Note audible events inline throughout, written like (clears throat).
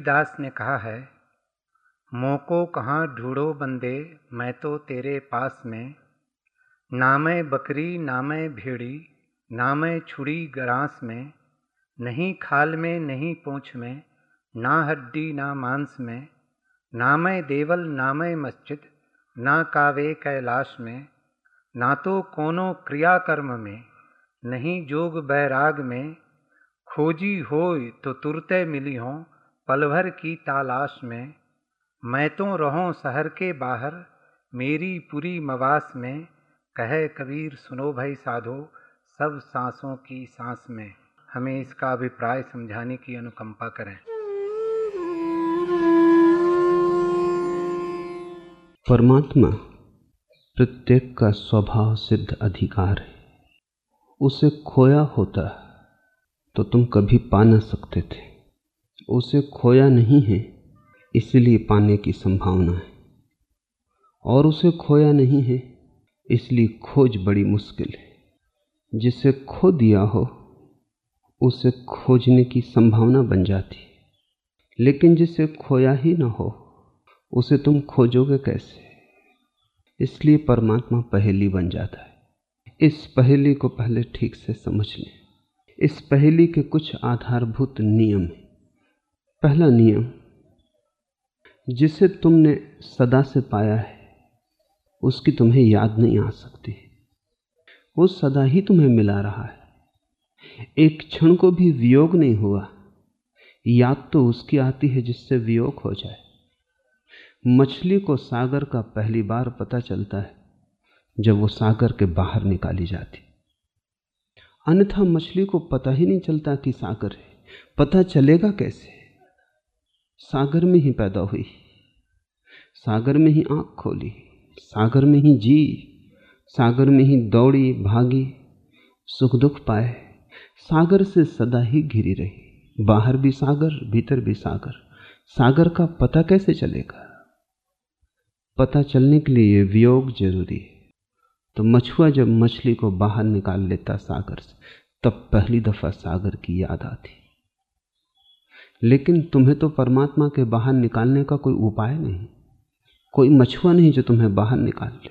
कबीरदास ने कहा है, मोको कहाँ ढूंढो बंदे, मैं तो तेरे पास में। नामे बकरी, नामे भेड़ी, नामे छुड़ी ग्रास में। नहीं खाल में, नहीं पूछ में, ना हड्डी, ना मांस में। नामे देवल, नामे मस्जिद, ना कावे कैलाश में। ना तो कोनो क्रियाकर्म में, नहीं जोग बैराग में। खोजी हो तो तुरते मिली हों पल भर की तालाश में, मैं तो रहूँ शहर के बाहर, मेरी पूरी मवास में, कहे कबीर, सुनो भाई साधो, सब सांसों की सांस में। हमें इसका अभिप्राय समझाने की अनुकंपा करें। परमात्मा प्रत्येक का स्वभाव सिद्ध अधिकार है। उसे खोया होता तो तुम कभी पा न सकते थे। उसे खोया नहीं है, इसलिए पाने की संभावना है। और उसे खोया नहीं है, इसलिए खोज बड़ी मुश्किल है। जिसे खो दिया हो, उसे खोजने की संभावना बन जाती है। लेकिन जिसे खोया ही ना हो, उसे तुम खोजोगे कैसे? इसलिए परमात्मा पहेली बन जाता है। इस पहेली को पहले ठीक से समझ लें। इस पहेली के कुछ आधारभूत नियम हैं। पहला नियम, जिसे तुमने सदा से पाया है, उसकी तुम्हें याद नहीं आ सकती। वो सदा ही तुम्हें मिला रहा है। एक क्षण को भी वियोग नहीं हुआ। याद तो उसकी आती है जिससे वियोग हो जाए। मछली को सागर का पहली बार पता चलता है, जब वो सागर के बाहर निकाली जाती। अन्यथा मछली को पता ही नहीं चलता कि सागर है। पता चलेगा कैसे? सागर में ही पैदा हुई। सागर में ही आँख खोली। सागर में ही जी। सागर में ही दौड़ी, भागी, सुख दुख पाए। सागर से सदा ही घिरी रही। बाहर भी सागर, भीतर भी सागर। सागर का पता कैसे चलेगा? पता चलने के लिए वियोग ज़रूरी है। तो मछुआ जब मछली को बाहर निकाल लेता सागर से, तब पहली दफ़ा सागर की याद आती। लेकिन तुम्हें तो परमात्मा के बाहर निकालने का कोई उपाय नहीं। कोई मछुआ नहीं जो तुम्हें बाहर निकाल ले।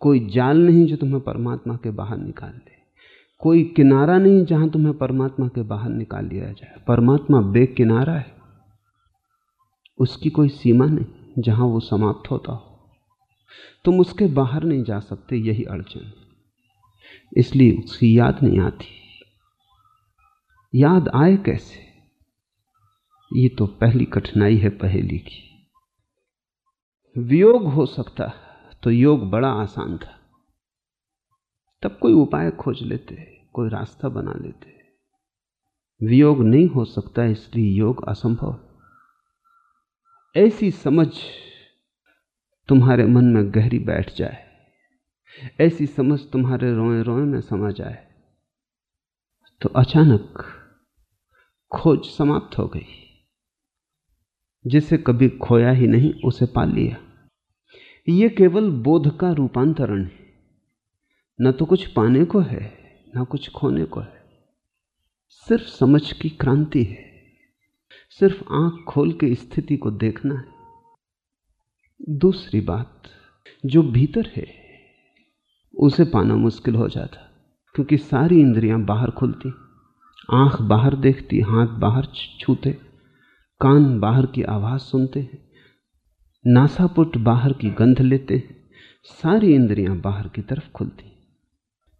कोई जाल नहीं जो तुम्हें परमात्मा के बाहर निकाल ले कोई किनारा नहीं जहाँ तुम्हें परमात्मा के बाहर निकाल लिया जाए। परमात्मा बेकिनारा है। उसकी कोई सीमा नहीं जहाँ वो समाप्त होता हो। तुम उसके बाहर नहीं जा सकते, यही अड़चन इसलिए उसकी याद नहीं आती। याद आए कैसे? ये तो पहली कठिनाई है पहेली की। वियोग हो सकता तो योग बड़ा आसान था। तब कोई उपाय खोज लेते, कोई रास्ता बना लेते। वियोग नहीं हो सकता, इसलिए योग असंभव। ऐसी समझ तुम्हारे मन में गहरी बैठ जाए। ऐसी समझ तुम्हारे रोए रोए में समा जाए। तो अचानक खोज समाप्त हो गई। जिसे कभी खोया ही नहीं, उसे पा लिया। ये केवल बोध का रूपांतरण है। न तो कुछ पाने को है, न कुछ खोने को है। सिर्फ़ समझ की क्रांति है। सिर्फ़ आँख खोल के स्थिति को देखना है। दूसरी बात, जो भीतर है, उसे पाना मुश्किल हो जाता, क्योंकि सारी इंद्रियाँ बाहर खुलती। आँख बाहर देखती, हाथ बाहर छूते। कान बाहर की आवाज़ सुनते हैं, नासापुट बाहर की गंध लेते हैं, सारी इंद्रियाँ बाहर की तरफ़ खुलती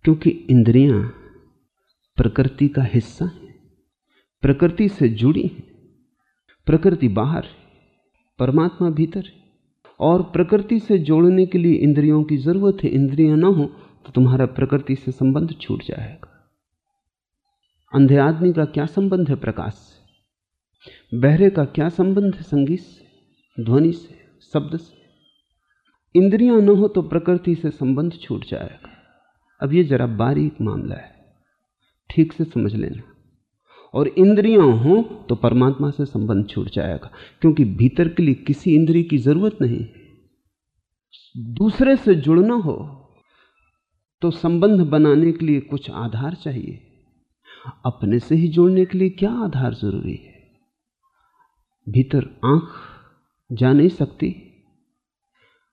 क्योंकि इंद्रियाँ प्रकृति का हिस्सा हैं, प्रकृति से जुड़ी हैं, प्रकृति बाहर है, परमात्मा भीतर है। और प्रकृति से जोड़ने के लिए इंद्रियों की ज़रूरत है, इंद्रियाँ ना हो तो तुम्हारा प्रकृति से संबंध छूट जाएगा। अंधे आदमी का क्या संबंध है प्रकाश बहरे का क्या संबंध है संगीत से, ध्वनि से, शब्द से? इंद्रियाँ न हो तो प्रकृति से संबंध छूट जाएगा। अब ये जरा बारीक मामला है। ठीक से समझ लेना। और इंद्रियाँ हो तो परमात्मा से संबंध छूट जाएगा, क्योंकि भीतर के लिए किसी इंद्रिय की ज़रूरत नहीं दूसरे से जुड़ना हो तो संबंध बनाने के लिए कुछ आधार चाहिए। अपने से ही जुड़ने के लिए क्या आधार ज़रूरी है? भीतर आँख जा नहीं सकती,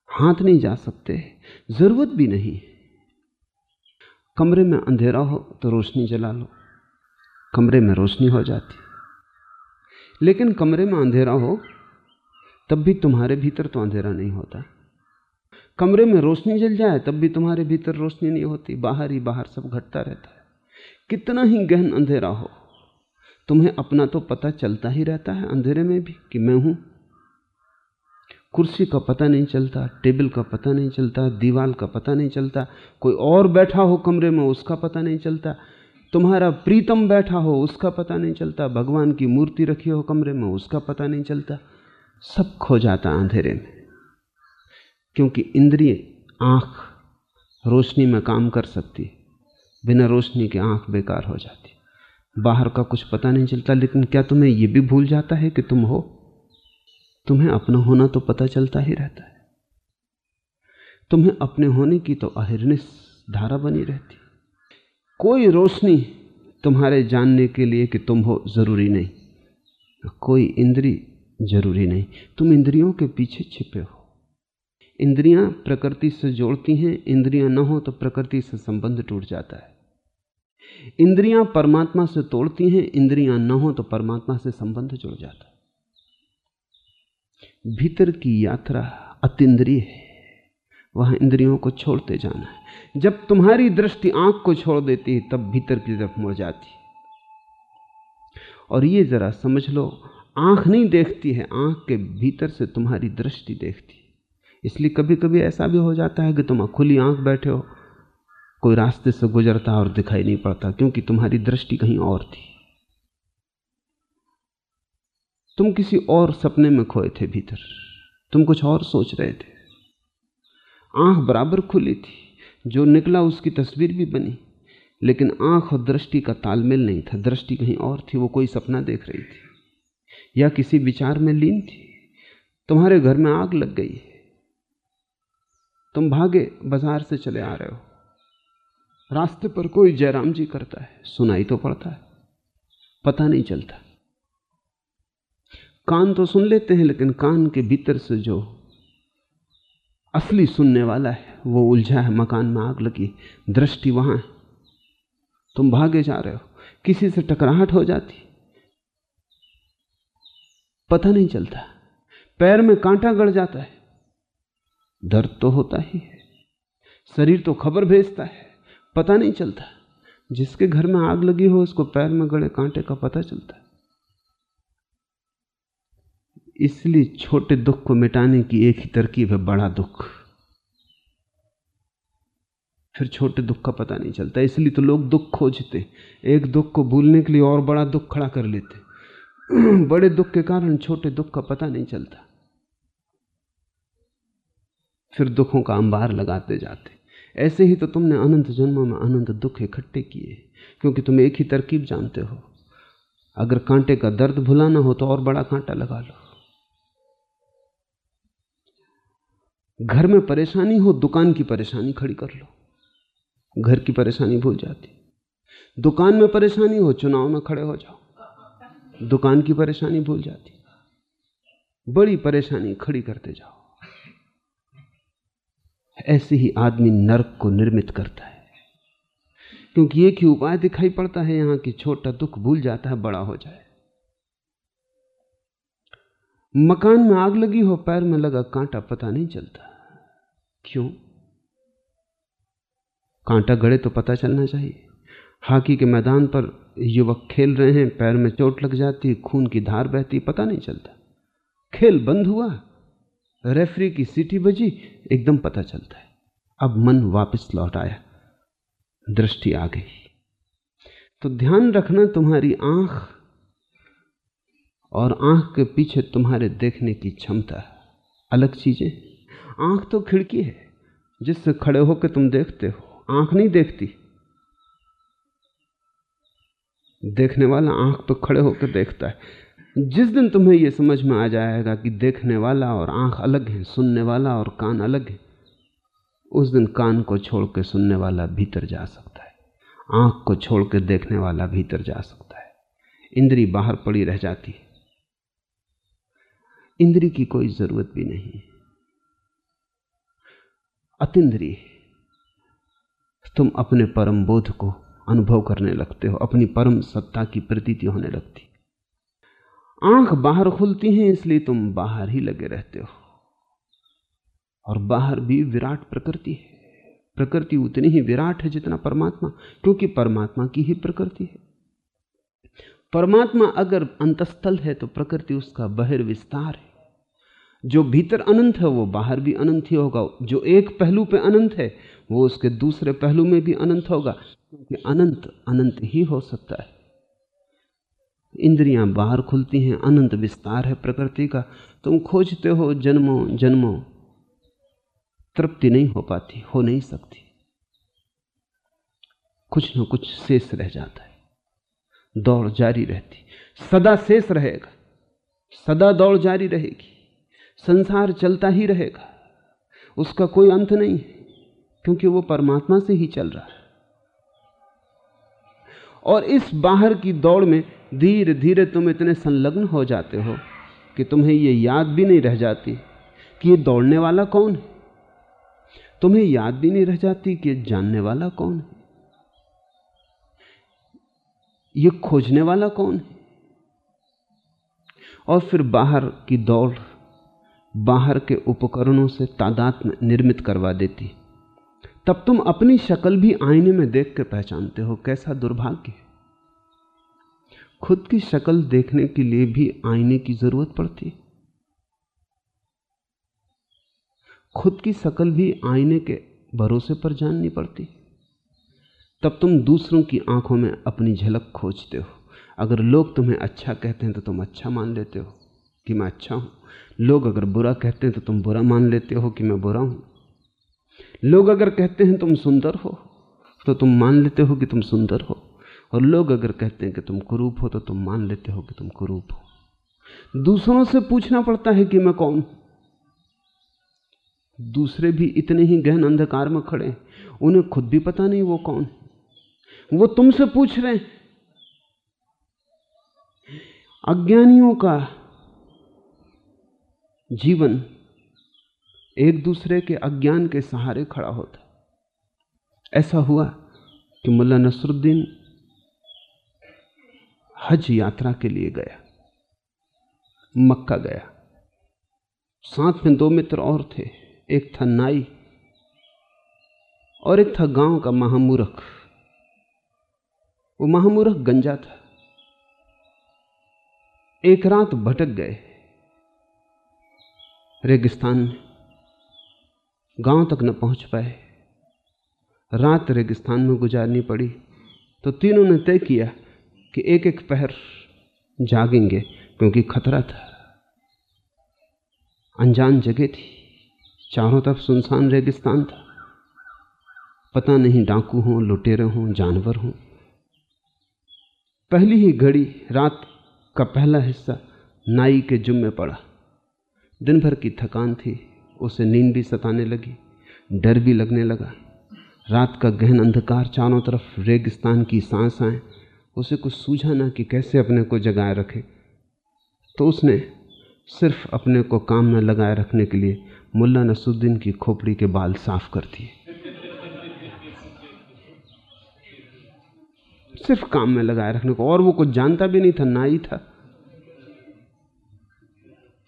हाथ नहीं जा सकते, ज़रूरत भी नहीं कमरे में अंधेरा हो तो रोशनी जला लो, कमरे में रोशनी हो जाती। लेकिन कमरे में अंधेरा हो, तब भी तुम्हारे भीतर तो अंधेरा नहीं होता। कमरे में रोशनी जल जाए, तब भी तुम्हारे भीतर रोशनी नहीं होती, बाहर ही बाहर सब घटता रहता है। कितना ही गहन अंधेरा हो तुम्हें अपना तो पता चलता ही रहता है अंधेरे में भी कि मैं हूँ। कुर्सी का पता नहीं चलता, टेबल का पता नहीं चलता दीवार का पता नहीं चलता, कोई और बैठा हो कमरे में उसका पता नहीं चलता, तुम्हारा प्रीतम बैठा हो उसका पता नहीं चलता, भगवान की मूर्ति रखी हो कमरे में उसका पता नहीं चलता, सब खो जाता अंधेरे में। क्योंकि इंद्रिय आँख रोशनी में काम कर सकती है, बिना रोशनी के आँख बेकार हो जाती बाहर का कुछ पता नहीं चलता, लेकिन क्या तुम्हें यह भी भूल जाता है कि तुम हो? तुम्हें अपना होना तो पता चलता ही रहता है। तुम्हें अपने होने की तो अहिर्निश धारा बनी रहती। कोई रोशनी तुम्हारे जानने के लिए कि तुम हो ज़रूरी नहीं कोई इंद्री ज़रूरी नहीं। तुम इंद्रियों के पीछे छिपे हो। इंद्रियाँ प्रकृति से जोड़ती हैं, इंद्रियाँ न हो तो प्रकृति से संबंध टूट जाता है। इंद्रियाँ परमात्मा से तोड़ती हैं, इंद्रियाँ न हो तो परमात्मा से संबंध जुड़ जाता है। भीतर की यात्रा अतिद्रिय है, वहाँ इंद्रियों को छोड़ते जाना है। जब तुम्हारी दृष्टि आँख को छोड़ देती है, तब भीतर की तरफ़ मुड़ जाती और ये जरा समझ लो, आँख नहीं देखती है, आँख के भीतर से तुम्हारी दृष्टि देखती है। इसलिए कभी कभी ऐसा भी हो जाता है कि तुम खुली आँख बैठे हो कोई रास्ते से गुजरता और दिखाई नहीं पड़ता, क्योंकि तुम्हारी दृष्टि कहीं और थी। तुम किसी और सपने में खोए थे भीतर। तुम कुछ और सोच रहे थे। आँख बराबर खुली थी, जो निकला उसकी तस्वीर भी बनी। लेकिन आँख और दृष्टि का तालमेल नहीं था। दृष्टि कहीं और थी, वो कोई सपना देख रही थी, या किसी विचार में लीन थी। तुम्हारे घर में आग लग गई तुम भागे बाज़ार से चले आ रहे हो। रास्ते पर कोई जयराम जी करता है, सुनाई तो पड़ता है, पता नहीं चलता। कान तो सुन लेते हैं, लेकिन कान के भीतर से जो असली सुनने वाला है, वो उलझा है, मकान में आग लगी दृष्टि वहाँ है। तुम भागे जा रहे हो, किसी से टकराहट हो जाती पता नहीं चलता, पैर में कांटा गड़ जाता है, दर्द तो होता ही है, शरीर तो खबर भेजता है। पता नहीं चलता। जिसके घर में आग लगी हो, उसको पैर में गड़े कांटे का पता चलता है। इसलिए छोटे दुख को मिटाने की एक ही तरकीब है, बड़ा दुख। फिर छोटे दुख का पता नहीं चलता। इसलिए तो लोग दुख खोजते। एक दुख को भूलने के लिए और बड़ा दुख खड़ा कर लेते। (clears throat) बड़े दुख के कारण छोटे दुख का पता नहीं चलता। फिर दुखों का अंबार लगाते जाते। ऐसे ही तो तुमने अनंत जन्मों में अनंत दुख इकट्ठे किए, क्योंकि तुम एक ही तरकीब जानते हो। अगर कांटे का दर्द भुलाना हो तो और बड़ा कांटा लगा लो। घर में परेशानी हो, दुकान की परेशानी खड़ी कर लो। घर की परेशानी भूल जाती। दुकान में परेशानी हो, चुनाव में खड़े हो जाओ। दुकान की परेशानी भूल जाती। बड़ी परेशानी खड़ी करते जाओ। ऐसे ही आदमी नरक को निर्मित करता है। क्योंकि एक ही उपाय दिखाई पड़ता है, यहाँ कि छोटा दुख भूल जाता है, बड़ा हो जाए। मकान में आग लगी हो, पैर में लगा कांटा, पता नहीं चलता। क्यों? कांटा गड़े तो पता चलना चाहिए। हॉकी के मैदान पर युवक खेल रहे हैं, पैर में चोट लग जाती, खून की धार बहती, पता नहीं चलता। खेल बंद हुआ। रेफरी की सीटी बजी, एकदम पता चलता है। अब मन वापस लौट आया। दृष्टि आ गई। तो ध्यान रखना तुम्हारी आँख और आँख के पीछे तुम्हारे देखने की क्षमता। अलग चीज़ें। आँख तो खिड़की है, जिससे खड़े होकर तुम देखते हो। आँख नहीं देखती। देखने वाला आँख पर खड़े होकर देखता है। जिस दिन तुम्हें यह समझ में आ जाएगा कि देखने वाला और आँख अलग है, सुनने वाला और कान अलग है, उस दिन कान को छोड़ के सुनने वाला भीतर जा सकता है। आँख को छोड़ के देखने वाला भीतर जा सकता है। इंद्री बाहर पड़ी रह जाती है। इंद्री की कोई ज़रूरत भी नहीं अतिद्रिय तुम अपने परम बोध को अनुभव करने लगते हो, अपनी परम सत्ता की प्रतीति होने लगती आँख बाहर खुलती हैं, इसलिए तुम बाहर ही लगे रहते हो। और बाहर भी विराट प्रकृति है। प्रकृति उतनी ही विराट है जितना परमात्मा, क्योंकि परमात्मा की ही प्रकृति है। परमात्मा अगर अंतस्थल है तो प्रकृति उसका बहिर्विस्तार है। जो भीतर अनंत है, वो बाहर भी अनंत ही होगा। जो एक पहलू पे अनंत है, वो उसके दूसरे पहलू में भी अनंत होगा। क्योंकि अनंत अनंत ही हो सकता है। इंद्रियाँ बाहर खुलती हैं, अनंत विस्तार है प्रकृति का। तुम खोजते हो, जन्मों जन्मों, तृप्ति नहीं हो पाती, हो नहीं सकती। कुछ ना कुछ शेष रह जाता है। दौड़ जारी रहती। सदा शेष रहेगा। सदा दौड़ जारी रहेगी। संसार चलता ही रहेगा। उसका कोई अंत नहीं है, क्योंकि वो परमात्मा से ही चल रहा है। और इस बाहर की दौड़ में धीरे धीरे तुम इतने संलग्न हो जाते हो कि तुम्हें ये याद भी नहीं रह जाती कि ये दौड़ने वाला कौन है। तुम्हें याद भी नहीं रह जाती कि जानने वाला कौन है। ये खोजने वाला कौन है? और फिर बाहर की दौड़ बाहर के उपकरणों से तादाद निर्मित करवा देती। तब तुम अपनी शक्ल भी आईने में देख कर पहचानते हो कैसा दुर्भाग्य है। खुद की शक्ल देखने के लिए भी आईने की ज़रूरत पड़ती है। खुद की शक्ल भी आईने के भरोसे पर जाननी पड़ती तब तुम दूसरों की आँखों में अपनी झलक खोजते हो। अगर लोग तुम्हें अच्छा कहते हैं तो तुम अच्छा मान लेते हो कि मैं अच्छा हूँ। लोग अगर बुरा कहते हैं तो तुम बुरा मान लेते हो कि मैं बुरा हूँ। लोग अगर कहते हैं तुम सुंदर हो तो तुम मान लेते हो कि तुम सुंदर हो। और लोग अगर कहते हैं कि तुम कुरूप हो तो तुम मान लेते हो कि तुम कुरूप हो। दूसरों से पूछना पड़ता है कि मैं कौन दूसरे भी इतने ही गहन अंधकार में खड़े उन्हें खुद भी पता नहीं वो कौन वो तुमसे पूछ रहे हैं। अज्ञानियों का जीवन एक दूसरे के अज्ञान के सहारे खड़ा होता। ऐसा हुआ कि मुल्ला नसरुद्दीन हज यात्रा के लिए गया। मक्का गया। साथ में दो मित्र और थे। एक था नाई और एक था गाँव का महामूर्ख। वो महामूरख गंजा था। एक रात भटक गए रेगिस्तान में। गाँव तक न पहुँच पाए। रात रेगिस्तान में गुजारनी पड़ी तो तीनों ने तय किया कि एक एक पहर जागेंगे, क्योंकि खतरा था। अनजान जगह थी, चारों तरफ़ सुनसान रेगिस्तान था। पता नहीं डाकू हों, लुटेरे हों, जानवर हों। पहली ही घड़ी रात का पहला हिस्सा नाई के जुम्मे पड़ा। दिन भर की थकान थी उसे नींद भी सताने लगी, डर भी लगने लगा। रात का गहन अंधकार चारों तरफ़ रेगिस्तान की सांस आए। उसे कुछ सूझा ना कि कैसे अपने को जगाए रखे। तो उसने सिर्फ़ अपने को काम में लगाए रखने के लिए मुल्ला नसुद्दीन की खोपड़ी के बाल साफ़ कर दिए। सिर्फ़ काम में लगाए रखने को, और वो कुछ जानता भी नहीं था, ना ही था।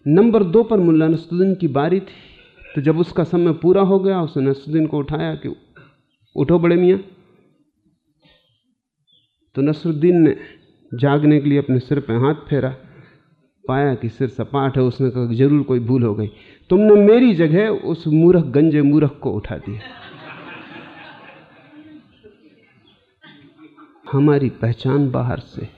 नंबर दो पर मुल्ला नसुद्दीन की बारी थी। तो जब उसका समय पूरा हो गया, उसने नसरुद्दीन को उठाया कि उठो बड़े मियाँ। तो नसरुद्दीन ने जागने के लिए अपने सिर पर हाथ फेरा, पाया कि सिर सपाट है, उसने कहा ज़रूर कोई भूल हो गई। तुमने मेरी जगह उस मूर्ख, गंजे मूर्ख को उठा दिया। हमारी पहचान बाहर से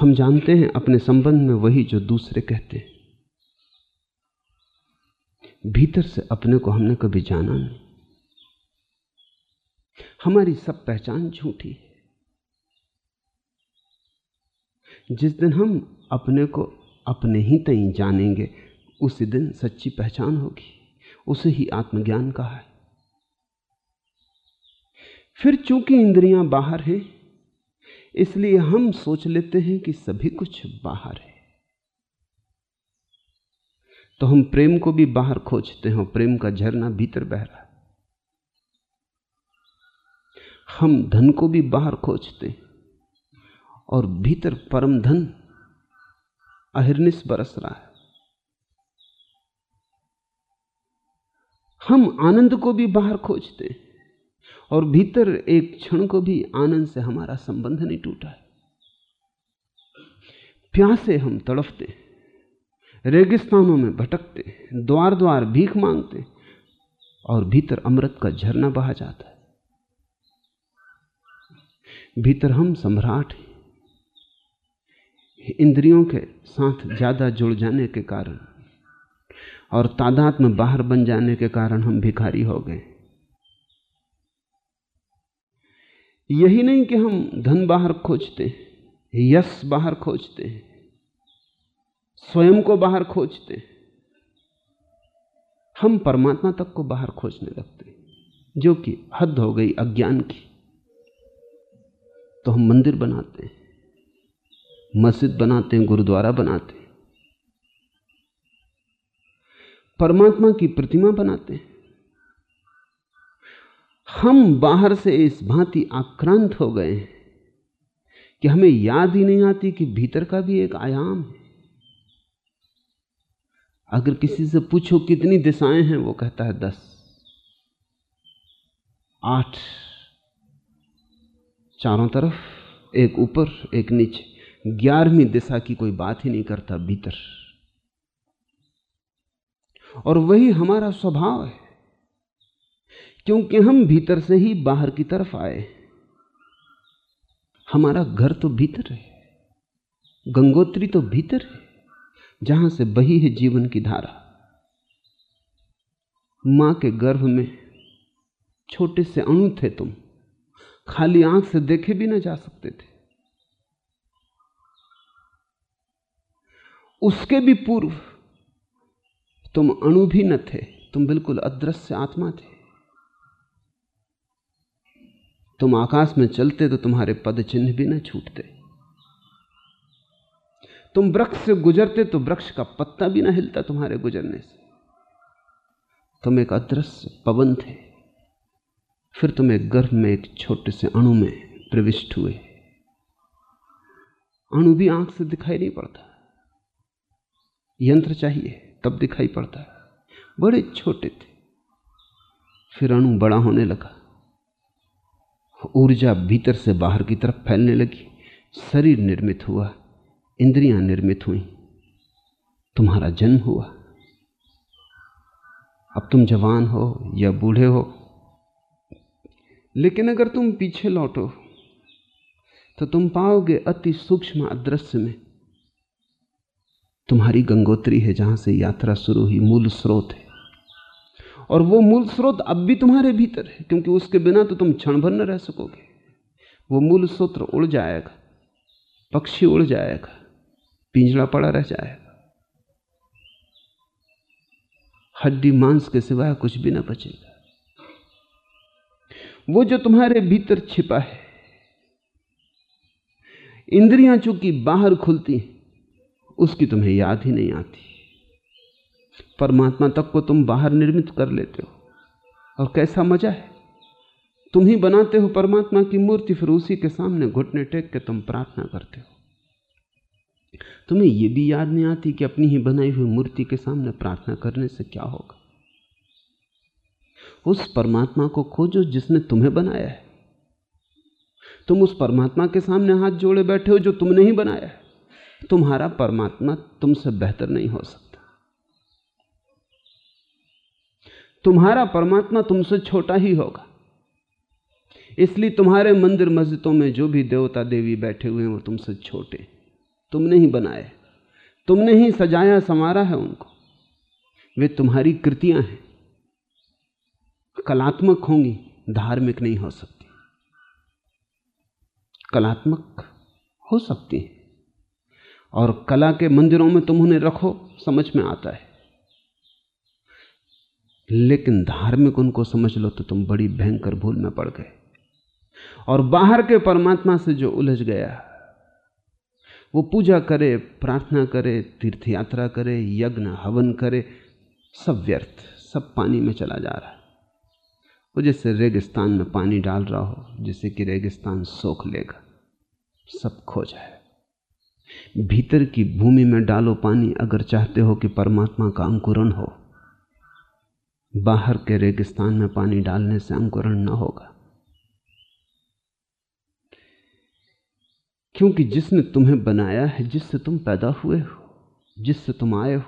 हम जानते हैं अपने संबंध में वही जो दूसरे कहते हैं। भीतर से अपने को हमने कभी जाना नहीं। हमारी सब पहचान झूठी है। जिस दिन हम अपने को अपने ही तई जानेंगे, उसी दिन सच्ची पहचान होगी। उसे ही आत्मज्ञान कहा है। फिर चूँकि इंद्रियाँ बाहर हैं इसलिए हम सोच लेते हैं कि सभी कुछ बाहर है। तो हम प्रेम को भी बाहर खोजते हैं और प्रेम का झरना भीतर बह रहा है। हम धन को भी बाहर खोजते हैं और भीतर परम धन अहिर्निश बरस रहा है। हम आनंद को भी बाहर खोजते हैं। और भीतर एक क्षण को भी आनंद से हमारा संबंध नहीं टूटा है। प्यासे हम तड़फते रेगिस्तानों में भटकते द्वार द्वार भीख मांगते और भीतर अमृत का झरना बहा जाता है। भीतर हम सम्राट हैं। इंद्रियों के साथ ज़्यादा जुड़ जाने के कारण और तादाद में बाहर बन जाने के कारण हम भिखारी हो गए यही नहीं कि हम धन बाहर खोजते हैं, यश बाहर खोजते हैं, स्वयं को बाहर खोजते हम परमात्मा तक को बाहर खोजने लगते जो कि हद हो गई अज्ञान की। तो हम मंदिर बनाते हैं, मस्जिद बनाते हैं, गुरुद्वारा बनाते हैं। परमात्मा की प्रतिमा बनाते हैं। हम बाहर से इस भांति आक्रांत हो गए हैं कि हमें याद ही नहीं आती कि भीतर का भी एक आयाम है। अगर किसी से पूछो कितनी दिशाएँ हैं, वो कहता है दस, आठ, चारों तरफ़, एक ऊपर, एक नीचे। ग्यारहवीं दिशा की कोई बात ही नहीं करता भीतर। और वही हमारा स्वभाव है। क्योंकि हम भीतर से ही बाहर की तरफ़ आए हमारा घर तो भीतर है, गंगोत्री तो भीतर है, जहाँ से बही है जीवन की धारा। माँ के गर्भ में छोटे से अणु थे तुम, खाली आँख से देखे भी ना जा सकते थे। उसके भी पूर्व तुम अणु भी न थे, तुम बिल्कुल अदृश्य आत्मा थे। तुम आकाश में चलते तो तुम्हारे पद चिन्ह भी न छूटते। तुम वृक्ष से गुजरते तो वृक्ष का पत्ता भी ना हिलता तुम्हारे गुजरने से। तुम एक अदृश्य पवन थे फिर तुम एक गर्भ में एक छोटे से अणु में प्रविष्ट हुए। अणु भी आँख से दिखाई नहीं पड़ता। यंत्र चाहिए, तब दिखाई पड़ता। है बड़े छोटे थे। फिर अणु बड़ा होने लगा। ऊर्जा भीतर से बाहर की तरफ़ फैलने लगी। शरीर निर्मित हुआ, इंद्रियाँ निर्मित हुई। तुम्हारा जन्म हुआ। अब तुम जवान हो या बूढ़े हो, लेकिन अगर तुम पीछे लौटो तो तुम पाओगे अति सूक्ष्म अदृश्य में। तुम्हारी गंगोत्री है जहाँ से यात्रा शुरू हुई, मूल स्रोत है। और वो मूल स्रोत अब भी तुम्हारे भीतर है, क्योंकि उसके बिना तो तुम क्षण भर न रह सकोगे। वो मूल स्रोत उड़ जाएगा, पक्षी उड़ जाएगा पिंजड़ा पड़ा रह जाएगा। हड्डी मांस के सिवाय कुछ भी ना बचेगा। वो जो तुम्हारे भीतर छिपा है, इंद्रियाँ चूँकि बाहर खुलती उसकी तुम्हें याद ही नहीं आती। परमात्मा तक को तुम बाहर निर्मित कर लेते हो। और कैसा मज़ा है। तुम ही बनाते हो परमात्मा की मूर्ति, फिर उसी के सामने घुटने टेक के तुम प्रार्थना करते हो। तुम्हें यह भी याद नहीं आती कि अपनी ही बनाई हुई मूर्ति के सामने प्रार्थना करने से क्या होगा? उस परमात्मा को खोजो जिसने तुम्हें बनाया है। तुम उस परमात्मा के सामने हाथ जोड़े बैठे हो जो तुमने ही बनाया है। तुम्हारा परमात्मा तुमसे बेहतर नहीं हो सकता। तुम्हारा परमात्मा तुमसे छोटा ही होगा। इसलिए तुम्हारे मंदिर मस्जिदों में जो भी देवता देवी बैठे हुए हैं, वो तुमसे छोटे। तुमने ही बनाए तुमने ही सजाया, संवारा है उनको। वे तुम्हारी कृतियाँ हैं। कलात्मक होंगी, धार्मिक नहीं हो सकती। कलात्मक हो सकती हैं। और कला के मंदिरों में तुम उन्हें रखो, समझ में आता है। लेकिन धार्मिक उनको समझ लो तो तुम बड़ी भयंकर भूल में पड़ गए। और बाहर के परमात्मा से जो उलझ गया, वो पूजा करे, प्रार्थना करे तीर्थ यात्रा करे, यज्ञ, हवन करे, सब व्यर्थ, सब पानी में चला जा रहा है। वो जैसे रेगिस्तान में पानी डाल रहा हो जिससे कि रेगिस्तान सोख लेगा, सब खो जाए। भीतर की भूमि में डालो पानी, अगर चाहते हो कि परमात्मा का अंकुरण हो। बाहर के रेगिस्तान में पानी डालने से अंकुरण न होगा। क्योंकि जिसने तुम्हें बनाया है, जिससे तुम पैदा हुए हो, जिससे तुम आए हो,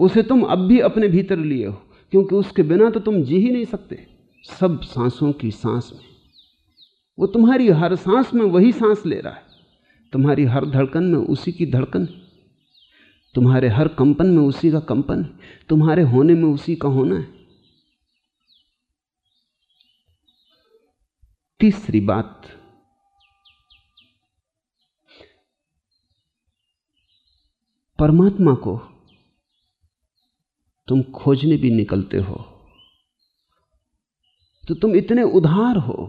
उसे तुम अब भी अपने भीतर लिए हो, क्योंकि उसके बिना तो तुम जी ही नहीं सकते। सब सांसों की सांस में, वो तुम्हारी हर सांस में वही सांस ले रहा है। तुम्हारी हर धड़कन में उसी की धड़कन है। तुम्हारे हर कंपन में उसी का कंपन है। तुम्हारे होने में उसी का होना है। तीसरी बात। परमात्मा को तुम खोजने भी निकलते हो तो तुम इतने उधार हो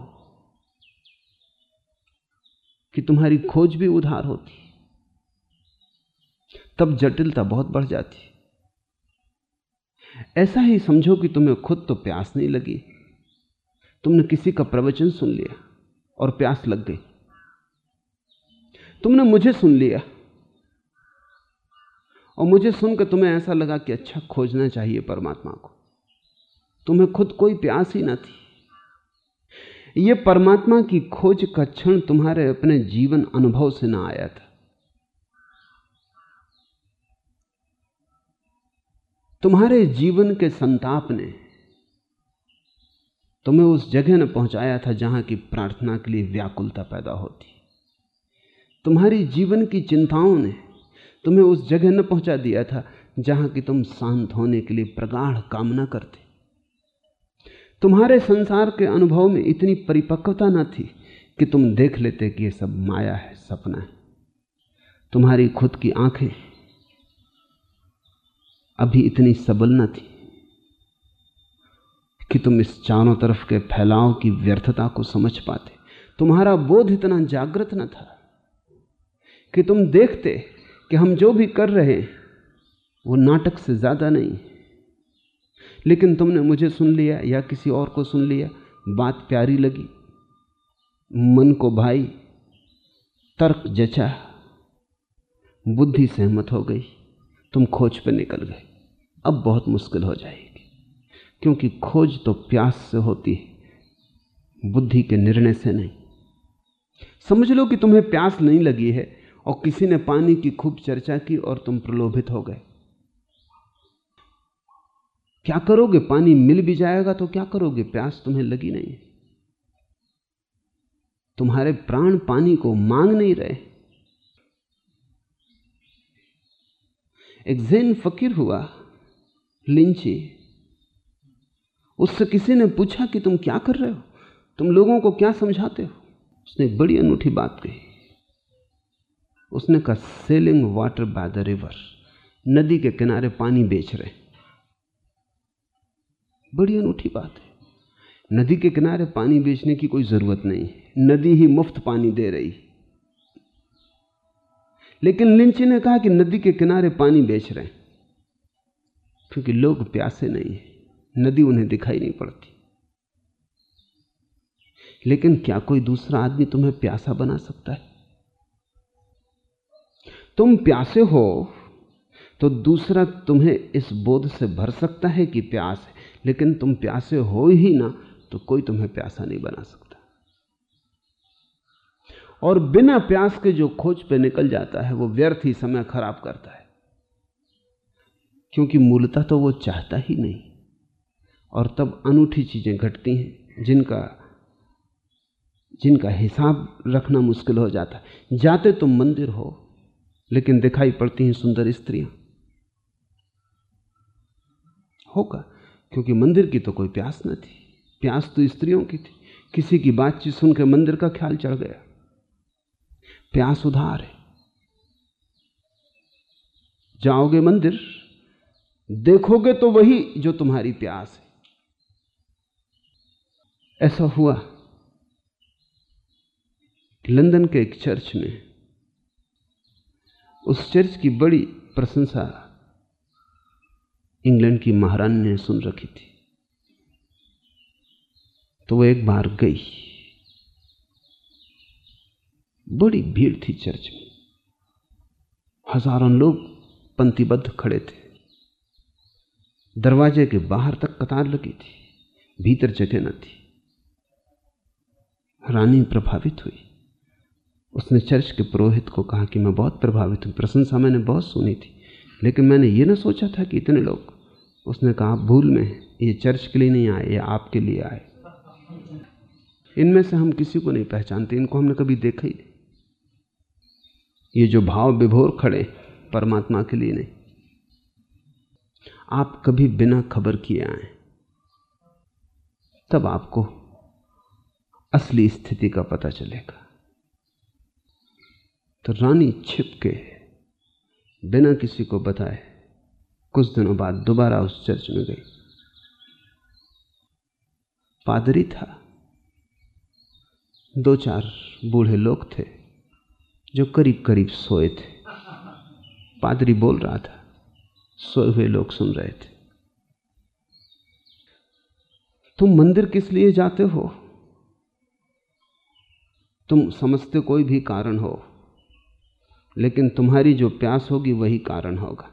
कि तुम्हारी खोज भी उधार होती। तब जटिलता बहुत बढ़ जाती। ऐसा ही समझो कि तुम्हें खुद तो प्यास नहीं लगी। तुमने किसी का प्रवचन सुन लिया और प्यास लग गई। तुमने मुझे सुन लिया और मुझे सुनकर तुम्हें ऐसा लगा कि अच्छा खोजना चाहिए परमात्मा को। तुम्हें खुद कोई प्यास ही ना थी। यह परमात्मा की खोज का क्षण तुम्हारे अपने जीवन अनुभव से ना आया था। तुम्हारे जीवन के संताप ने तुम्हें उस जगह न पहुँचाया था जहाँ की प्रार्थना के लिए व्याकुलता पैदा होती। तुम्हारी जीवन की चिंताओं ने तुम्हें उस जगह न पहुँचा दिया था जहाँ कि तुम शांत होने के लिए प्रगाढ़ कामना करते। तुम्हारे संसार के अनुभव में इतनी परिपक्वता न थी कि तुम देख लेते कि ये सब माया है, सपना है। तुम्हारी खुद की आँखें अभी इतनी सबल न थी। कि तुम इस चारों तरफ़ के फैलाव की व्यर्थता को समझ पाते। तुम्हारा बोध इतना जागृत न था कि तुम देखते कि हम जो भी कर रहे हैं, वो नाटक से ज़्यादा नहीं लेकिन तुमने मुझे सुन लिया या किसी और को सुन लिया, बात प्यारी लगी। मन को भाई, तर्क जचा, बुद्धि सहमत हो गई, तुम खोज पे निकल गए। अब बहुत मुश्किल हो जाएगी। क्योंकि खोज तो प्यास से होती है, बुद्धि के निर्णय से नहीं। समझ लो कि तुम्हें प्यास नहीं लगी है और किसी ने पानी की खूब चर्चा की और तुम प्रलोभित हो गए। क्या करोगे? पानी मिल भी जाएगा तो क्या करोगे? प्यास तुम्हें लगी नहीं तुम्हारे प्राण पानी को मांग नहीं रहे। एक जैन फकीर हुआ, लिंची। उससे किसी ने पूछा कि तुम क्या कर रहे हो? तुम लोगों को क्या समझाते हो? उसने बड़ी अनूठी बात कही। उसने कहा selling water by the river नदी के किनारे पानी बेच रहे बड़ी अनूठी बात है। नदी के किनारे पानी बेचने की कोई ज़रूरत नहीं नदी ही मुफ़्त पानी दे रही लेकिन लिंची ने कहा कि नदी के किनारे पानी बेच रहे हैं, क्योंकि लोग प्यासे नहीं है। नदी उन्हें दिखाई नहीं पड़ती। लेकिन क्या कोई दूसरा आदमी तुम्हें प्यासा बना सकता है? तुम प्यासे हो तो दूसरा तुम्हें इस बोध से भर सकता है कि प्यास है। लेकिन तुम प्यासे हो ही ना तो कोई तुम्हें प्यासा नहीं बना सकता। और बिना प्यास के जो खोज पे निकल जाता है, वो व्यर्थ ही समय खराब करता है। क्योंकि मूलतः तो वो चाहता ही नहीं। और तब अनूठी चीज़ें घटती हैं, जिनका जिनका हिसाब रखना मुश्किल हो जाता है। जाते तुम मंदिर हो, लेकिन दिखाई पड़ती हैं सुंदर स्त्रियाँ। होगा, क्योंकि मंदिर की तो कोई प्यास न थी। प्यास तो स्त्रियों की थी। किसी की बातचीत सुनकर मंदिर का ख्याल चढ़ गया। प्यास उधार है। जाओगे मंदिर, देखोगे तो वही जो तुम्हारी प्यास है। ऐसा हुआ। लंदन के एक चर्च में उस चर्च की बड़ी प्रशंसा इंग्लैंड की महारानी ने सुन रखी थी। तो वो एक बार गई। बड़ी भीड़ थी चर्च में। हज़ारों लोग पंक्तिबद्ध खड़े थे। दरवाजे के बाहर तक कतार लगी थी, भीतर जगह न थी। रानी प्रभावित हुई। उसने चर्च के पुरोहित को कहा कि मैं बहुत प्रभावित हूँ, प्रशंसा मैंने बहुत सुनी थी, लेकिन मैंने ये ना सोचा था कि इतने लोग, उसने कहा भूल में ये चर्च के लिए नहीं आए, ये आपके लिए आए। इनमें से हम किसी को नहीं पहचानते, इनको हमने कभी देखा ही ये जो भाव विभोर खड़े परमात्मा के लिए नहीं। आप कभी बिना खबर किए आए तब आपको असली स्थिति का पता चलेगा। तो रानी छिप के बिना किसी को बताए कुछ दिनों बाद दोबारा उस चर्च में गई। पादरी था। दो चार बूढ़े लोग थे जो करीब करीब सोए थे। पादरी बोल रहा था, सोए हुए लोग सुन रहे थे। तुम मंदिर किस लिए जाते हो? तुम समझते कोई भी कारण हो, लेकिन तुम्हारी जो प्यास होगी वही कारण होगा।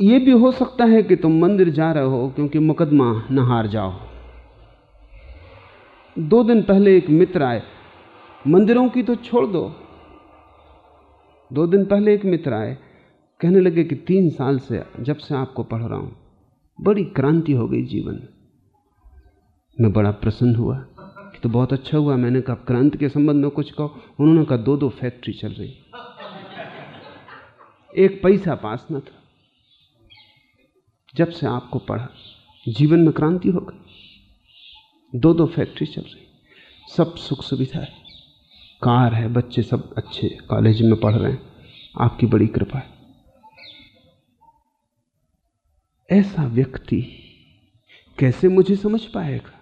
यह भी हो सकता है कि तुम मंदिर जा रहे हो क्योंकि मुकदमा न हार जाओ। दो दिन पहले एक मित्र आए, मंदिरों की तो छोड़ दो। दो दिन पहले एक मित्र आए, कहने लगे कि तीन साल से जब से आपको पढ़ रहा हूँ, बड़ी क्रांति हो गई जीवन में। मैं बड़ा प्रसन्न हुआ। तो बहुत अच्छा हुआ, मैंने कहा क्रांति के संबंध में कुछ कहो। उन्होंने कहा दो दो फैक्ट्री चल रही एक पैसा पास न था। जब से आपको पढ़ा, जीवन में क्रांति हो गई। दो दो फैक्ट्री चल रही सब सुख सुविधा है। कार है, बच्चे सब अच्छे कॉलेज में पढ़ रहे हैं। आपकी बड़ी कृपा है। ऐसा व्यक्ति कैसे मुझे समझ पाएगा?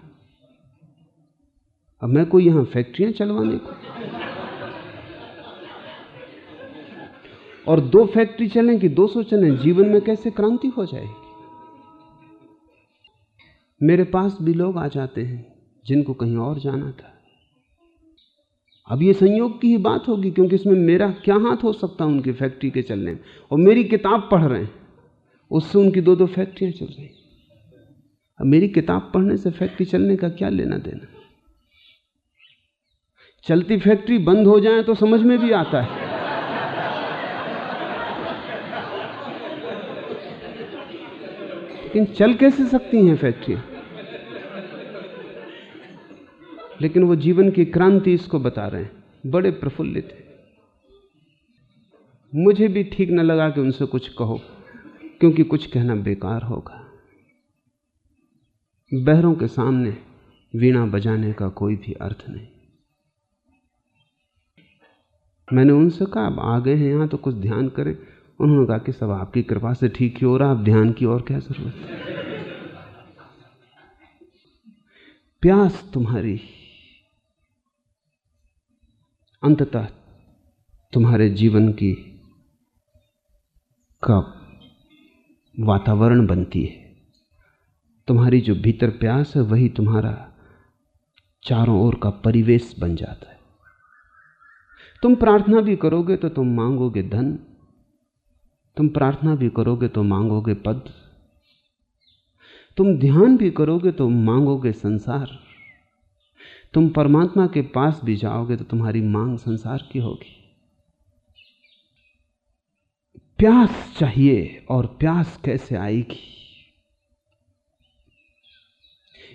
अब मैं कोई यहाँ फैक्ट्रियाँ चलवाने को? और दो फैक्ट्री चलें कि 200 चलें जीवन में कैसे क्रांति हो जाएगी? मेरे पास भी लोग आ जाते हैं जिनको कहीं और जाना था। अब ये संयोग की ही बात होगी, क्योंकि इसमें मेरा क्या हाथ हो सकता है उनकी फैक्ट्री के चलने में? और मेरी किताब पढ़ रहे हैं, उससे उनकी दो दो फैक्ट्रियाँ चल रही अब मेरी किताब पढ़ने से फैक्ट्री चलने का क्या लेना देना? चलती फैक्ट्री बंद हो जाए तो समझ में भी आता है। लेकिन चल कैसे सकती हैं फैक्ट्रियाँ लेकिन वो जीवन की क्रांति इसको बता रहे हैं। बड़े प्रफुल्लित हैं। मुझे भी ठीक न लगा कि उनसे कुछ कहो, क्योंकि कुछ कहना बेकार होगा। बहरों के सामने वीणा बजाने का कोई भी अर्थ नहीं। मैंने उनसे कहा अब आ गए हैं यहाँ तो कुछ ध्यान करें। उन्होंने कहा कि, सब आपकी कृपा से ठीक ही हो रहा आप ध्यान की और क्या ज़रूरत है? प्यास तुम्हारी, अंततः तुम्हारे जीवन की का वातावरण बनती है। तुम्हारी जो भीतर प्यास है, वही तुम्हारा चारों ओर का परिवेश बन जाता है। तुम प्रार्थना भी करोगे तो तुम मांगोगे धन। तुम प्रार्थना भी करोगे तो मांगोगे पद। तुम ध्यान भी करोगे तो मांगोगे संसार। तुम परमात्मा के पास भी जाओगे तो तुम्हारी मांग संसार की होगी। प्यास चाहिए और प्यास कैसे आएगी?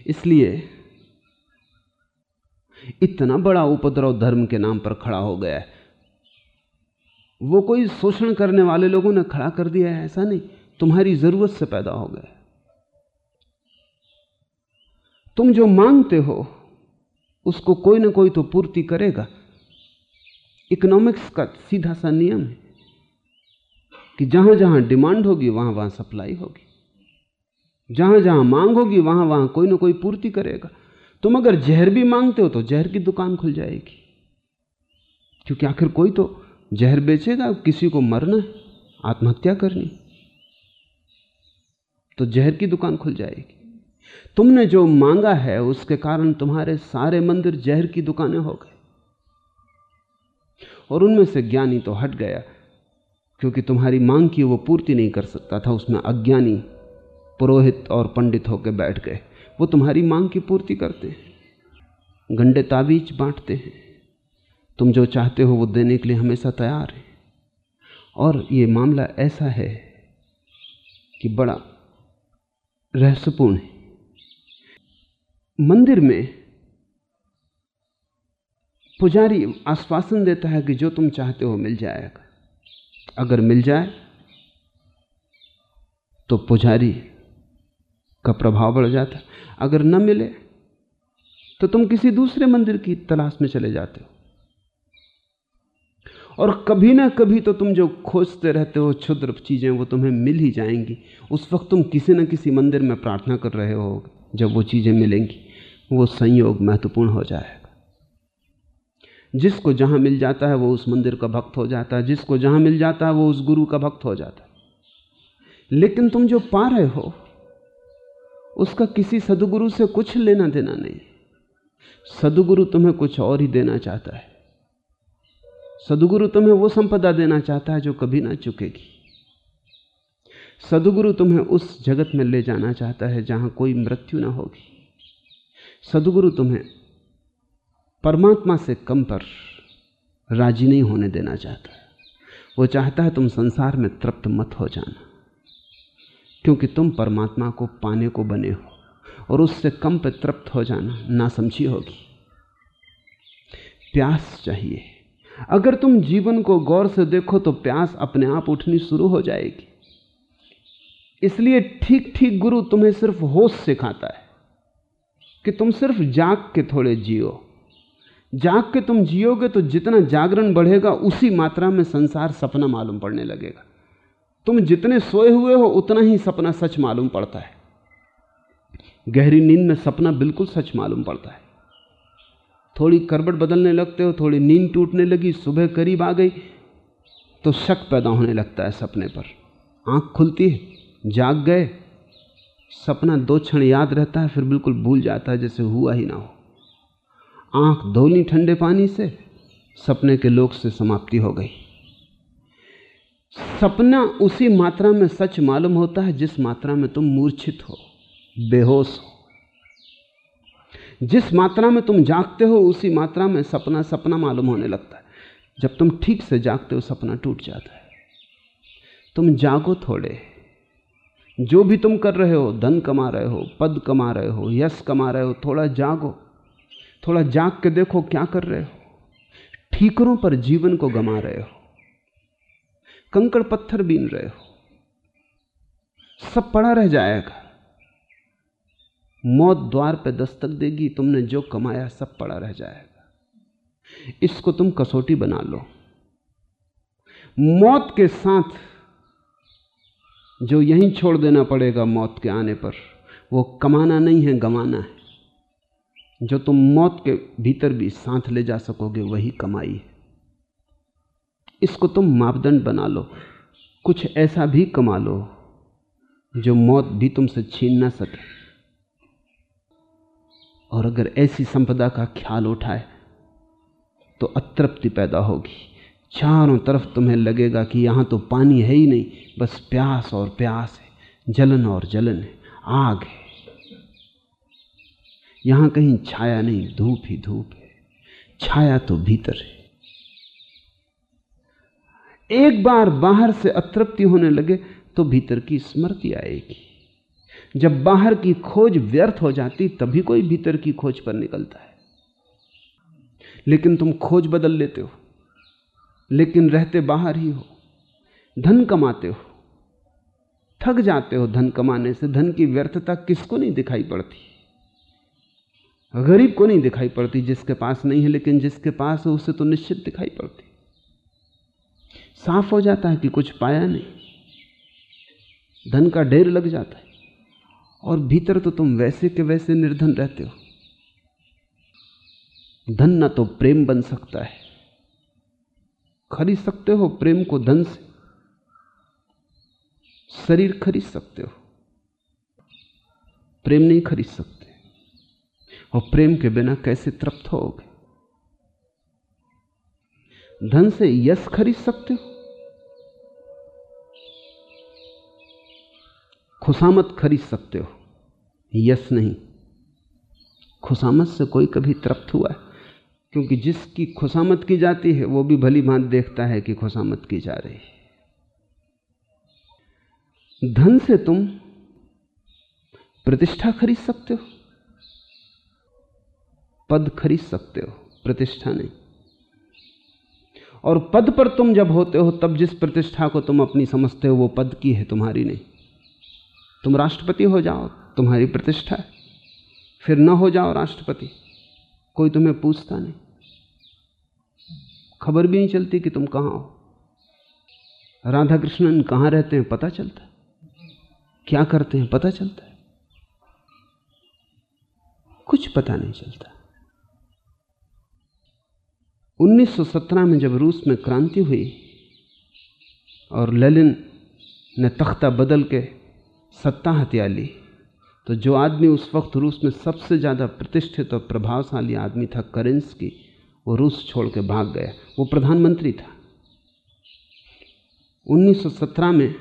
इसलिए इतना बड़ा उपद्रव धर्म के नाम पर खड़ा हो गया है। वो कोई शोषण करने वाले लोगों ने खड़ा कर दिया है, ऐसा नहीं। तुम्हारी ज़रूरत से पैदा हो गया तुम जो मांगते हो, उसको कोई ना कोई तो पूर्ति करेगा। इकोनॉमिक्स का सीधा सा नियम है कि जहाँ जहाँ डिमांड होगी, वहाँ वहाँ सप्लाई होगी। जहाँ जहाँ मांग होगी, वहाँ वहाँ कोई ना कोई पूर्ति करेगा। तुम अगर जहर भी मांगते हो तो जहर की दुकान खुल जाएगी। क्योंकि आखिर कोई तो जहर बेचेगा, किसी को मरना आत्महत्या करनी। तो जहर की दुकान खुल जाएगी। तुमने जो मांगा है, उसके कारण तुम्हारे सारे मंदिर जहर की दुकानें हो गए। और उनमें से ज्ञानी तो हट गया, क्योंकि तुम्हारी मांग की वो पूर्ति नहीं कर सकता था, उसमें अज्ञानी, पुरोहित और पंडित होकर बैठ गए। वो तुम्हारी मांग की पूर्ति करते हैं। गंडे ताबीज बांटते हैं। तुम जो चाहते हो वो देने के लिए हमेशा तैयार है। और ये मामला ऐसा है कि बड़ा रहस्यपूर्ण है। मंदिर में पुजारी आश्वासन देता है कि जो तुम चाहते हो मिल जाएगा। अगर मिल जाए तो पुजारी का प्रभाव बढ़ जाता अगर न मिले तो तुम किसी दूसरे मंदिर की तलाश में चले जाते हो। और कभी ना कभी तो तुम जो खोजते रहते हो, क्षुद्र चीज़ें, वो तुम्हें मिल ही जाएँगी। उस वक्त तुम किसी न किसी मंदिर में प्रार्थना कर रहे हो, जब वो चीज़ें मिलेंगी, वो संयोग महत्वपूर्ण हो जाएगा। जिसको जहाँ मिल जाता है, वो उस मंदिर का भक्त हो जाता है। जिसको जहाँ मिल जाता है, वो उस गुरु का भक्त हो जाता है। लेकिन तुम जो पा रहे हो उसका किसी सदगुरु से कुछ लेना देना नहीं। सदगुरु तुम्हें कुछ और ही देना चाहता है। सदगुरु तुम्हें वो संपदा देना चाहता है जो कभी ना चुकेगी। सदगुरु तुम्हें उस जगत में ले जाना चाहता है जहाँ कोई मृत्यु ना होगी। सदगुरु तुम्हें परमात्मा से कम पर राज़ी नहीं होने देना चाहता वो चाहता है तुम संसार में तृप्त मत हो जाना। क्योंकि तुम परमात्मा को पाने को बने हो और उससे कम पर तृप्त हो जाना ना समझी होगी। प्यास चाहिए। अगर तुम जीवन को गौर से देखो तो प्यास अपने आप उठनी शुरू हो जाएगी। इसलिए ठीक ठीक गुरु तुम्हें सिर्फ़ होश सिखाता है कि तुम सिर्फ़ जाग के थोड़े जियो। जाग के तुम जियोगे तो जितना जागरण बढ़ेगा, उसी मात्रा में संसार सपना मालूम पड़ने लगेगा। तुम जितने सोए हुए हो, उतना ही सपना सच मालूम पड़ता है। गहरी नींद में सपना बिल्कुल सच मालूम पड़ता है। थोड़ी करबट बदलने लगते हो, थोड़ी नींद टूटने लगी, सुबह करीब आ गई तो शक पैदा होने लगता है सपने पर। आँख खुलती है, जाग गए, सपना दो क्षण याद रहता है, फिर बिल्कुल भूल जाता है, जैसे हुआ ही ना हो। आँख धोली ठंडे पानी से, सपने के लोक से समाप्ति हो गई। सपना उसी मात्रा में सच मालूम होता है जिस मात्रा में तुम मूर्छित हो, बेहोश हो। जिस मात्रा में तुम जागते हो, उसी मात्रा में सपना सपना मालूम होने लगता है। जब तुम ठीक से जागते हो, सपना टूट जाता है। तुम जागो थोड़े। जो भी तुम कर रहे हो, धन कमा रहे हो, पद कमा रहे हो, यश कमा रहे हो, थोड़ा जागो। थोड़ा जाग के देखो क्या कर रहे हो। ठीकरों पर जीवन को गमा रहे हो। कंकड़ पत्थर बीन रहे हो। सब पड़ा रह जाएगा। मौत द्वार पे दस्तक देगी, तुमने जो कमाया सब पड़ा रह जाएगा। इसको तुम कसौटी बना लो। मौत के साथ जो यहीं छोड़ देना पड़ेगा मौत के आने पर, वो कमाना नहीं है गमाना है। जो तुम मौत के भीतर भी साथ ले जा सकोगे, वही कमाई है। इसको तुम मापदंड बना लो। कुछ ऐसा भी कमा लो, जो मौत भी तुमसे छीन ना सके। और अगर ऐसी संपदा का ख्याल उठाए तो अतृप्ति पैदा होगी। चारों तरफ़ तुम्हें लगेगा कि यहाँ तो पानी है ही नहीं, बस प्यास और प्यास है, जलन और जलन है, आग है। यहाँ कहीं छाया नहीं, धूप ही धूप है। छाया तो भीतर है। एक बार बाहर से अतृप्ति होने लगे तो भीतर की स्मृति आएगी। जब बाहर की खोज व्यर्थ हो जाती, तभी कोई भीतर की खोज पर निकलता है। लेकिन तुम खोज बदल लेते हो, लेकिन रहते बाहर ही हो, धन कमाते हो थक जाते हो। धन कमाने से धन की व्यर्थता किसको नहीं दिखाई पड़ती? गरीब को नहीं दिखाई पड़ती, जिसके पास नहीं है, लेकिन जिसके पास है, उसे तो निश्चित दिखाई पड़ती। साफ़ हो जाता है कि कुछ पाया नहीं। धन का ढेर लग जाता है। और भीतर तो तुम वैसे के वैसे निर्धन रहते हो। धन ना तो प्रेम बन सकता है। खरीद सकते हो प्रेम को धन से। शरीर खरीद सकते हो। प्रेम नहीं खरीद सकते। और प्रेम के बिना कैसे तृप्त होगे? धन से यश खरीद सकते हो। खुशामत खरीद सकते हो। यश नहीं। खुशामत से कोई कभी तृप्त हुआ? है क्योंकि जिसकी खुशामत की जाती है, वो भी भली भांत देखता है कि खुशामत की जा रही है। धन से तुम प्रतिष्ठा खरीद सकते हो। पद खरीद सकते हो, प्रतिष्ठा नहीं। और पद पर तुम जब होते हो, तब जिस प्रतिष्ठा को तुम अपनी समझते हो, वो पद की है, तुम्हारी नहीं। तुम राष्ट्रपति हो जाओ, तुम्हारी प्रतिष्ठा है। फिर न हो जाओ राष्ट्रपति, कोई तुम्हें पूछता नहीं। खबर भी नहीं चलती कि तुम कहाँ हो। राधा कृष्णन कहाँ रहते हैं पता चलता है। क्या करते हैं पता चलता है। कुछ पता नहीं चलता। 1917 में जब रूस में क्रांति हुई और लेलिन ने तख्ता बदल के सत्ता हत्या ली। तो जो आदमी उस वक्त रूस में सबसे ज़्यादा प्रतिष्ठित और प्रभावशाली आदमी था करेंस की वो रूस छोड़ के भाग गया। वो प्रधानमंत्री था। 1917 में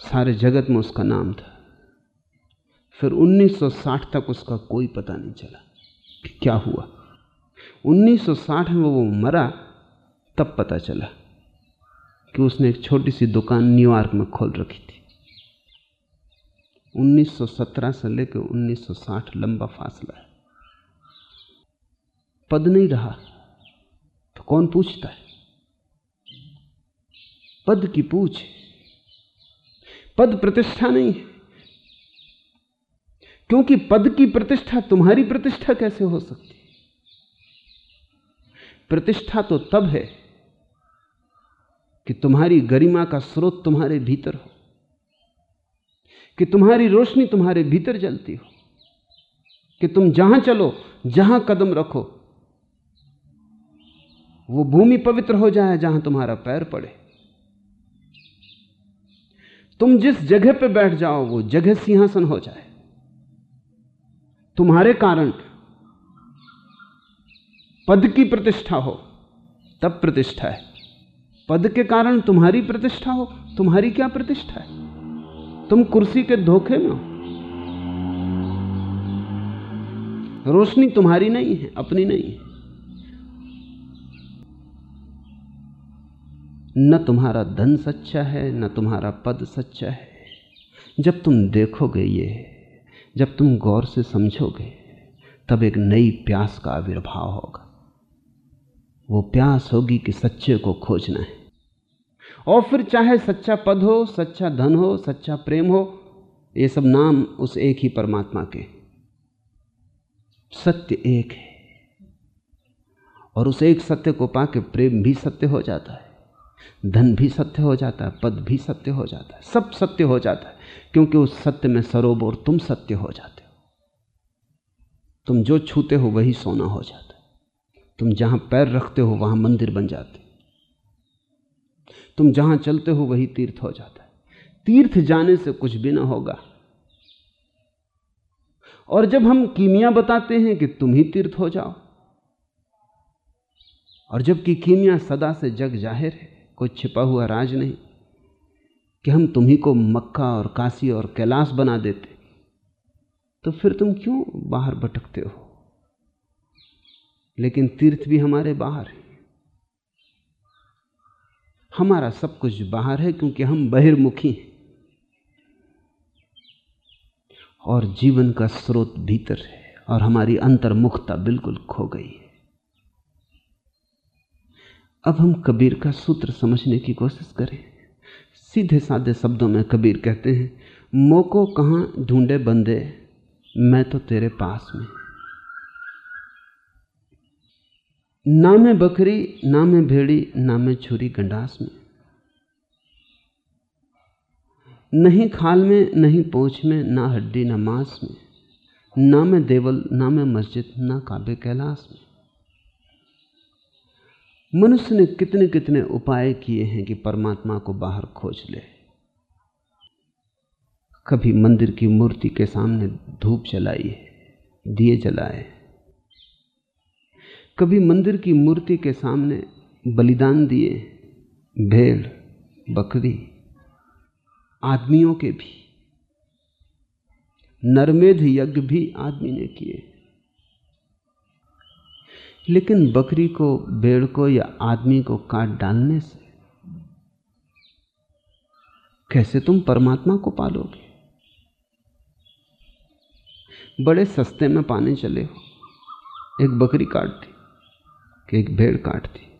सारे जगत में उसका नाम था। फिर 1960 तक उसका कोई पता नहीं चला कि क्या हुआ। 1960 में वो मरा, तब पता चला कि उसने एक छोटी सी दुकान न्यूयॉर्क में खोल रखी थी। 1917 से लेकर 1960 लंबा फासला है। पद नहीं रहा तो कौन पूछता है? पद की पूछ पद प्रतिष्ठा नहीं है। क्योंकि पद की प्रतिष्ठा, तुम्हारी प्रतिष्ठा कैसे हो सकती प्रतिष्ठा तो तब है कि तुम्हारी गरिमा का स्रोत तुम्हारे भीतर हो। कि तुम्हारी रोशनी तुम्हारे भीतर जलती हो, कि तुम जहाँ चलो, जहाँ कदम रखो, वो भूमि पवित्र हो जाए जहाँ तुम्हारा पैर पड़े। तुम जिस जगह पे बैठ जाओ, वो जगह सिंहासन हो जाए। तुम्हारे कारण पद की प्रतिष्ठा हो, तब प्रतिष्ठा है। पद के कारण तुम्हारी प्रतिष्ठा हो, तुम्हारी क्या प्रतिष्ठा है? तुम कुर्सी के धोखे में हो। रोशनी तुम्हारी नहीं है, अपनी नहीं है। न तुम्हारा धन सच्चा है, न तुम्हारा पद सच्चा है। जब तुम देखोगे ये, जब तुम गौर से समझोगे, तब एक नई प्यास का आविर्भाव होगा। वो प्यास होगी कि सच्चे को खोजना है। और फिर चाहे सच्चा पद हो, सच्चा धन हो, सच्चा प्रेम हो, ये सब नाम उस एक ही परमात्मा के। सत्य एक है। और उस एक सत्य को पाके प्रेम भी सत्य हो जाता है, धन भी सत्य हो जाता है, पद भी सत्य हो जाता है, सब सत्य हो जाता है, क्योंकि उस सत्य में सरोवर तुम सत्य हो जाते हो। तुम जो छूते हो वही सोना हो जाता है। तुम जहाँ पैर रखते हो, वहाँ मंदिर बन जाते तुम जहाँ चलते हो वही तीर्थ हो जाता है। तीर्थ जाने से कुछ भी ना होगा। और जब हम कीमिया बताते हैं कि तुम ही तीर्थ हो जाओ, और जबकि कीमिया सदा से जग ज़ाहिर है, कोई छिपा हुआ राज नहीं, कि हम तुम्ही को मक्का और काशी और कैलाश बना देते तो फिर तुम क्यों बाहर भटकते हो? लेकिन तीर्थ भी हमारे बाहर है। हमारा सब कुछ बाहर है क्योंकि हम बहिर्मुखी हैं। और जीवन का स्रोत भीतर है और हमारी अंतर्मुखता बिल्कुल खो गई है। अब हम कबीर का सूत्र समझने की कोशिश करें। सीधे साधे शब्दों में कबीर कहते हैं, मोको कहाँ ढूंढे बंदे, मैं तो तेरे पास में ना में बकरी, ना में भेड़ी, ना में छुरी गंडास में। नहीं खाल में नहीं पोछ में, ना हड्डी, ना मांस में। ना में देवल, ना में मस्जिद, ना काबे कैलाश में। मनुष्य ने कितने कितने उपाय किए हैं कि परमात्मा को बाहर खोज ले। कभी मंदिर की मूर्ति के सामने धूप जलाई है, दिए जलाए। कभी मंदिर की मूर्ति के सामने बलिदान दिए, भेड़, बकरी, आदमियों के भी। नरमेध यज्ञ भी आदमी ने किए। लेकिन बकरी को, भेड़ को या आदमी को काट डालने से कैसे तुम परमात्मा को पालोगे? बड़े सस्ते में पाने चले हो, एक बकरी काट दी कि एक भेड़ काट दी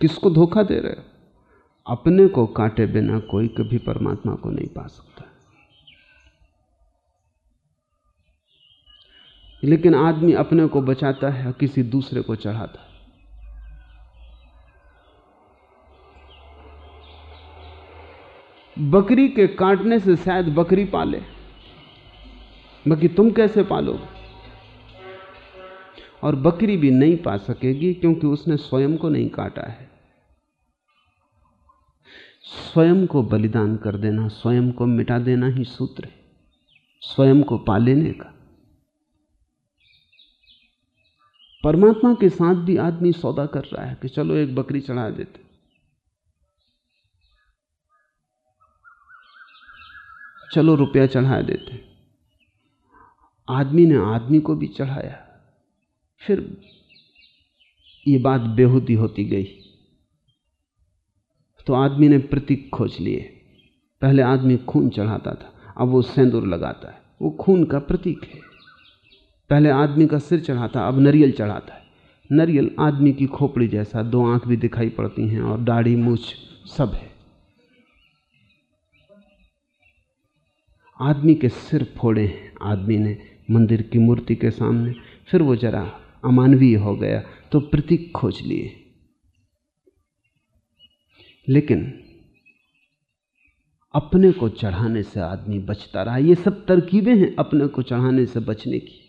किसको धोखा दे रहे हो? अपने को काटे बिना कोई कभी परमात्मा को नहीं पा सकता। लेकिन आदमी अपने को बचाता है, किसी दूसरे को चढ़ाता है। बकरी के काटने से शायद बकरी पाले, बाकी तुम कैसे पालोगे? और बकरी भी नहीं पा सकेगी क्योंकि उसने स्वयं को नहीं काटा है। स्वयं को बलिदान कर देना, स्वयं को मिटा देना ही सूत्र है। स्वयं को पा लेने का। परमात्मा के साथ भी आदमी सौदा कर रहा है कि चलो एक बकरी चढ़ा देते। चलो रुपया चढ़ा देते। आदमी ने आदमी को भी चढ़ाया। फिर ये बात बेहूदी होती गई। तो आदमी ने प्रतीक खोज लिए। पहले आदमी खून चढ़ाता था, अब वो सेंदूर लगाता है। वो खून का प्रतीक है। पहले आदमी का सिर चढ़ाता, अब नरियल चढ़ाता है। नरियल आदमी की खोपड़ी जैसा, दो आँख भी दिखाई पड़ती हैं और दाढ़ी, मूछ सब है। आदमी के सिर फोड़े हैं। आदमी ने मंदिर की मूर्ति के सामने, फिर वो जरा अमानवीय हो गया तो प्रतीक खोज लिए। लेकिन अपने को चढ़ाने से आदमी बचता रहा। ये सब तरकीबें हैं अपने को चढ़ाने से बचने की।